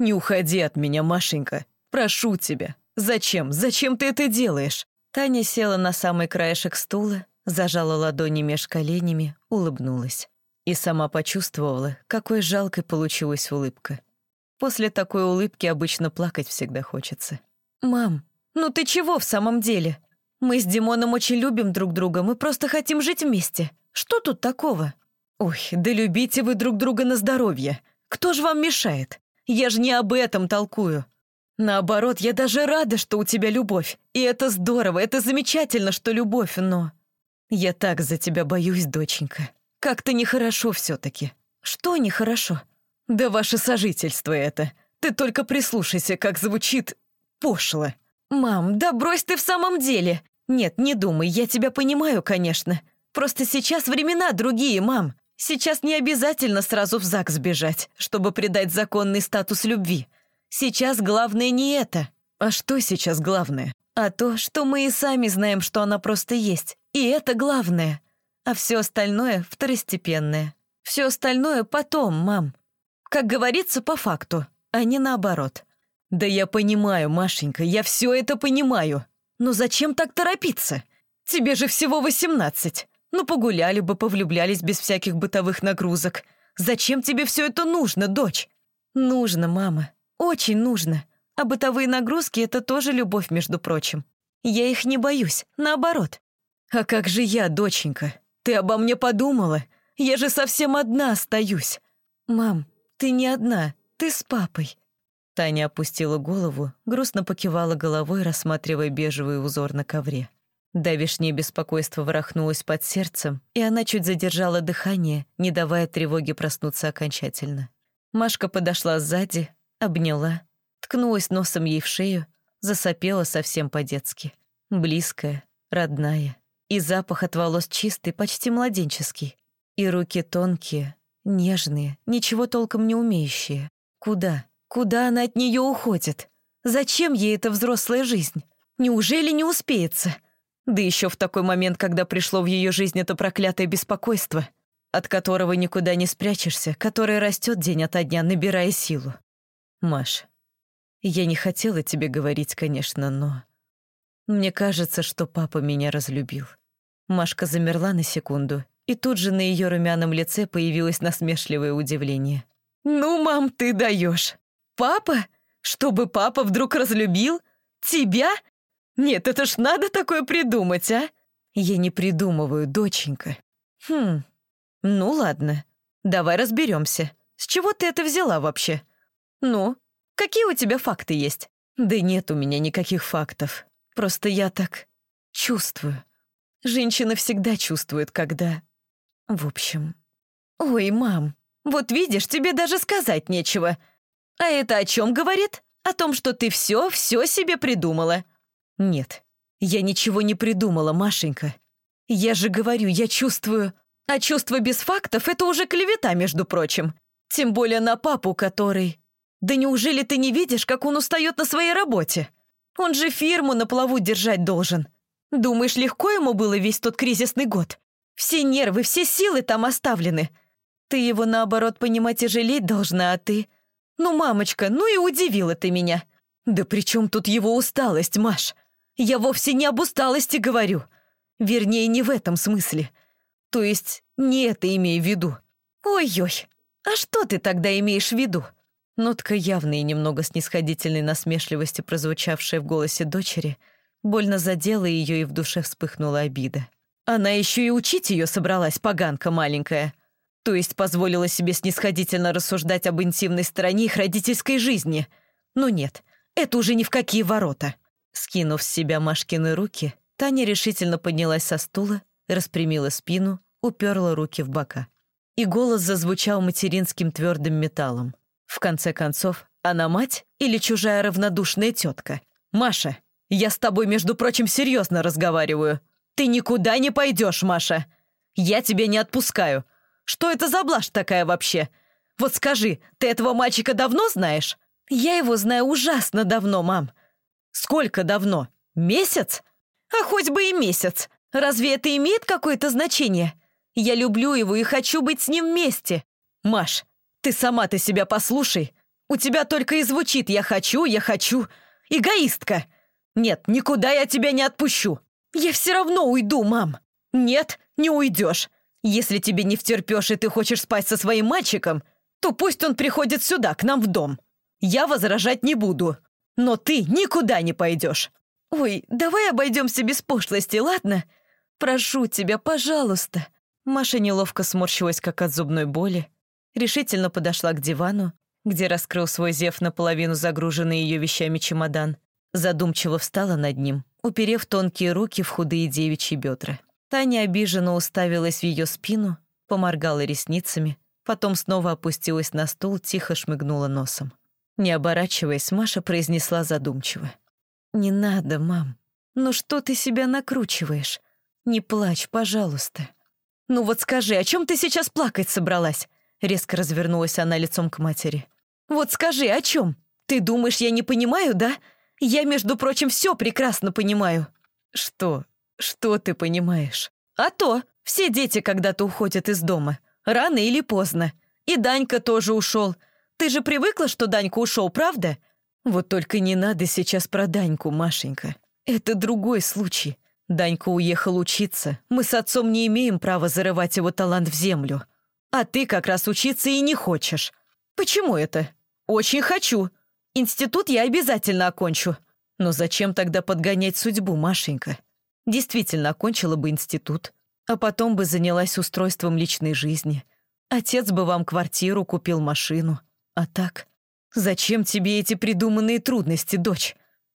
«Не уходи от меня, Машенька. Прошу тебя. Зачем? Зачем ты это делаешь?» Таня села на самый краешек стула, зажала ладони меж коленями, улыбнулась. И сама почувствовала, какой жалкой получилась улыбка. После такой улыбки обычно плакать всегда хочется. «Мам, ну ты чего в самом деле? Мы с Димоном очень любим друг друга, мы просто хотим жить вместе. Что тут такого?» «Ой, да любите вы друг друга на здоровье. Кто ж вам мешает? Я же не об этом толкую. Наоборот, я даже рада, что у тебя любовь. И это здорово, это замечательно, что любовь, но... Я так за тебя боюсь, доченька. Как-то нехорошо все-таки. Что нехорошо? Да ваше сожительство это. Ты только прислушайся, как звучит пошло. Мам, да брось ты в самом деле. Нет, не думай, я тебя понимаю, конечно. Просто сейчас времена другие, мам. Сейчас не обязательно сразу в ЗАГС бежать, чтобы придать законный статус любви. Сейчас главное не это. А что сейчас главное? А то, что мы и сами знаем, что она просто есть. И это главное. А все остальное второстепенное. Все остальное потом, мам. Как говорится, по факту, а не наоборот. Да я понимаю, Машенька, я все это понимаю. Но зачем так торопиться? Тебе же всего восемнадцать. Ну, погуляли бы, повлюблялись без всяких бытовых нагрузок. Зачем тебе все это нужно, дочь? Нужно, мама. Очень нужно. А бытовые нагрузки — это тоже любовь, между прочим. Я их не боюсь, наоборот. А как же я, доченька? Ты обо мне подумала? Я же совсем одна остаюсь. Мам, «Ты не одна, ты с папой». Таня опустила голову, грустно покивала головой, рассматривая бежевый узор на ковре. Давишнее беспокойство ворохнулось под сердцем, и она чуть задержала дыхание, не давая тревоге проснуться окончательно. Машка подошла сзади, обняла, ткнулась носом ей в шею, засопела совсем по-детски. Близкая, родная. И запах от волос чистый, почти младенческий. И руки тонкие, Нежные, ничего толком не умеющие. Куда? Куда она от нее уходит? Зачем ей эта взрослая жизнь? Неужели не успеется? Да еще в такой момент, когда пришло в ее жизнь это проклятое беспокойство, от которого никуда не спрячешься, которое растет день ото дня, набирая силу. Маш, я не хотела тебе говорить, конечно, но... Мне кажется, что папа меня разлюбил. Машка замерла на секунду и тут же на ее румяном лице появилось насмешливое удивление. «Ну, мам, ты даешь! Папа? Чтобы папа вдруг разлюбил? Тебя? Нет, это ж надо такое придумать, а?» «Я не придумываю, доченька». «Хм, ну ладно, давай разберемся. С чего ты это взяла вообще? Ну, какие у тебя факты есть?» «Да нет у меня никаких фактов. Просто я так чувствую. Женщина всегда чувствует, когда в общем... «Ой, мам, вот видишь, тебе даже сказать нечего. А это о чем говорит? О том, что ты все, все себе придумала». «Нет, я ничего не придумала, Машенька. Я же говорю, я чувствую... А чувство без фактов — это уже клевета, между прочим. Тем более на папу, который... Да неужели ты не видишь, как он устает на своей работе? Он же фирму на плаву держать должен. Думаешь, легко ему было весь тот кризисный год? Все нервы, все силы там оставлены. Ты его, наоборот, понимать и жалеть должна, а ты... Ну, мамочка, ну и удивила ты меня. Да при чем тут его усталость, Маш? Я вовсе не об усталости говорю. Вернее, не в этом смысле. То есть, не это имею в виду. Ой-ой, а что ты тогда имеешь в виду? Нотка явной и немного снисходительной насмешливости, прозвучавшая в голосе дочери, больно задела ее и в душе вспыхнула обида. Она еще и учить ее собралась, поганка маленькая. То есть позволила себе снисходительно рассуждать об интимной стороне их родительской жизни. Ну нет, это уже ни в какие ворота. Скинув с себя Машкины руки, Таня решительно поднялась со стула, распрямила спину, уперла руки в бока. И голос зазвучал материнским твердым металлом. В конце концов, она мать или чужая равнодушная тетка? «Маша, я с тобой, между прочим, серьезно разговариваю. «Ты никуда не пойдешь, Маша! Я тебя не отпускаю! Что это за блажь такая вообще? Вот скажи, ты этого мальчика давно знаешь?» «Я его знаю ужасно давно, мам». «Сколько давно? Месяц?» «А хоть бы и месяц. Разве это имеет какое-то значение? Я люблю его и хочу быть с ним вместе». «Маш, ты сама-то себя послушай. У тебя только и звучит «я хочу, я хочу». Эгоистка! Нет, никуда я тебя не отпущу. Я все равно уйду, мам. Нет, не уйдешь. Если тебе не втерпешь и ты хочешь спать со своим мальчиком, то пусть он приходит сюда, к нам в дом. Я возражать не буду. Но ты никуда не пойдешь. Ой, давай обойдемся без пошлости, ладно? Прошу тебя, пожалуйста. Маша неловко сморщилась, как от зубной боли, решительно подошла к дивану, где раскрыл свой зев наполовину загруженный ее вещами чемодан, задумчиво встала над ним, уперев тонкие руки в худые девичьи бедра. Таня обиженно уставилась в ее спину, поморгала ресницами, потом снова опустилась на стул, тихо шмыгнула носом. Не оборачиваясь, Маша произнесла задумчиво. «Не надо, мам. Ну что ты себя накручиваешь? Не плачь, пожалуйста». «Ну вот скажи, о чем ты сейчас плакать собралась?» Резко развернулась она лицом к матери. «Вот скажи, о чем? Ты думаешь, я не понимаю, да? Я, между прочим, все прекрасно понимаю». «Что? Что ты понимаешь?» «А то, все дети когда-то уходят из дома. Рано или поздно. И Данька тоже ушел. Ты же привыкла, что Данька ушел, правда?» «Вот только не надо сейчас про Даньку, Машенька. Это другой случай. Данька уехал учиться. Мы с отцом не имеем права зарывать его талант в землю. А ты как раз учиться и не хочешь. Почему это? Очень хочу. Институт я обязательно окончу. Но зачем тогда подгонять судьбу, Машенька? Действительно окончила бы институт, а потом бы занялась устройством личной жизни. Отец бы вам квартиру купил, машину. А так, зачем тебе эти придуманные трудности, дочь?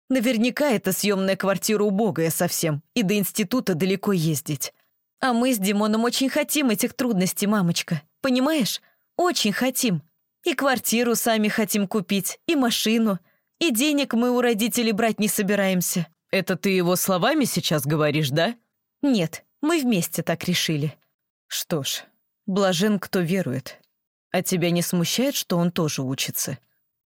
Наверняка эта съемная квартира убогая совсем, и до института далеко ездить. А мы с Димоном очень хотим этих трудностей, мамочка. Понимаешь? Очень хотим. И квартиру сами хотим купить, и машину. И денег мы у родителей брать не собираемся. Это ты его словами сейчас говоришь, да? Нет, мы вместе так решили. Что ж, блажен, кто верует. А тебя не смущает, что он тоже учится?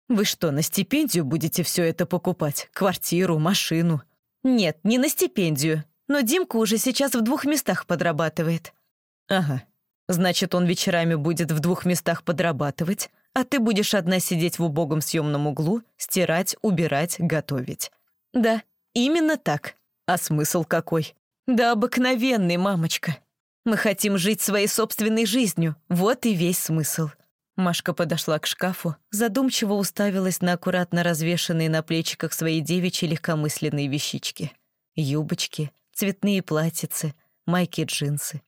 Вы что, на стипендию будете все это покупать? Квартиру, машину?» «Нет, не на стипендию. Но Димка уже сейчас в двух местах подрабатывает». «Ага. Значит, он вечерами будет в двух местах подрабатывать, а ты будешь одна сидеть в убогом съемном углу, стирать, убирать, готовить». «Да, именно так. А смысл какой?» «Да обыкновенный, мамочка. Мы хотим жить своей собственной жизнью. Вот и весь смысл». Машка подошла к шкафу, задумчиво уставилась на аккуратно развешанные на плечиках своей девичьи легкомысленные вещички. Юбочки, цветные платьицы, майки-джинсы.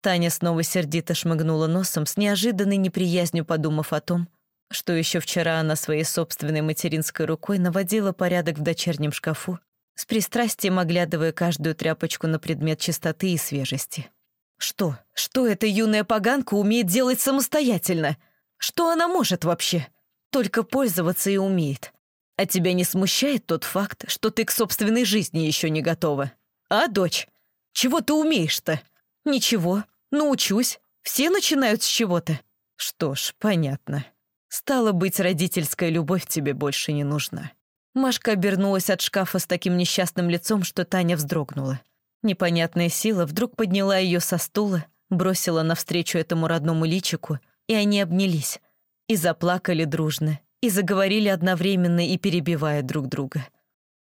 Таня снова сердито шмыгнула носом, с неожиданной неприязнью подумав о том, что еще вчера она своей собственной материнской рукой наводила порядок в дочернем шкафу, с пристрастием оглядывая каждую тряпочку на предмет чистоты и свежести. «Что? Что эта юная поганка умеет делать самостоятельно?» Что она может вообще? Только пользоваться и умеет. А тебя не смущает тот факт, что ты к собственной жизни еще не готова? А, дочь? Чего ты умеешь-то? Ничего, научусь. Все начинают с чего-то. Что ж, понятно. Стало быть, родительская любовь тебе больше не нужна. Машка обернулась от шкафа с таким несчастным лицом, что Таня вздрогнула. Непонятная сила вдруг подняла ее со стула, бросила навстречу этому родному личику и они обнялись. И заплакали дружно, и заговорили одновременно и перебивая друг друга.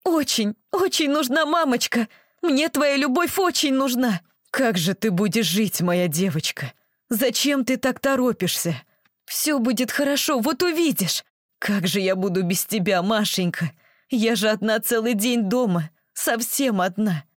«Очень, очень нужна мамочка! Мне твоя любовь очень нужна! Как же ты будешь жить, моя девочка? Зачем ты так торопишься? Все будет хорошо, вот увидишь! Как же я буду без тебя, Машенька? Я же одна целый день дома, совсем одна.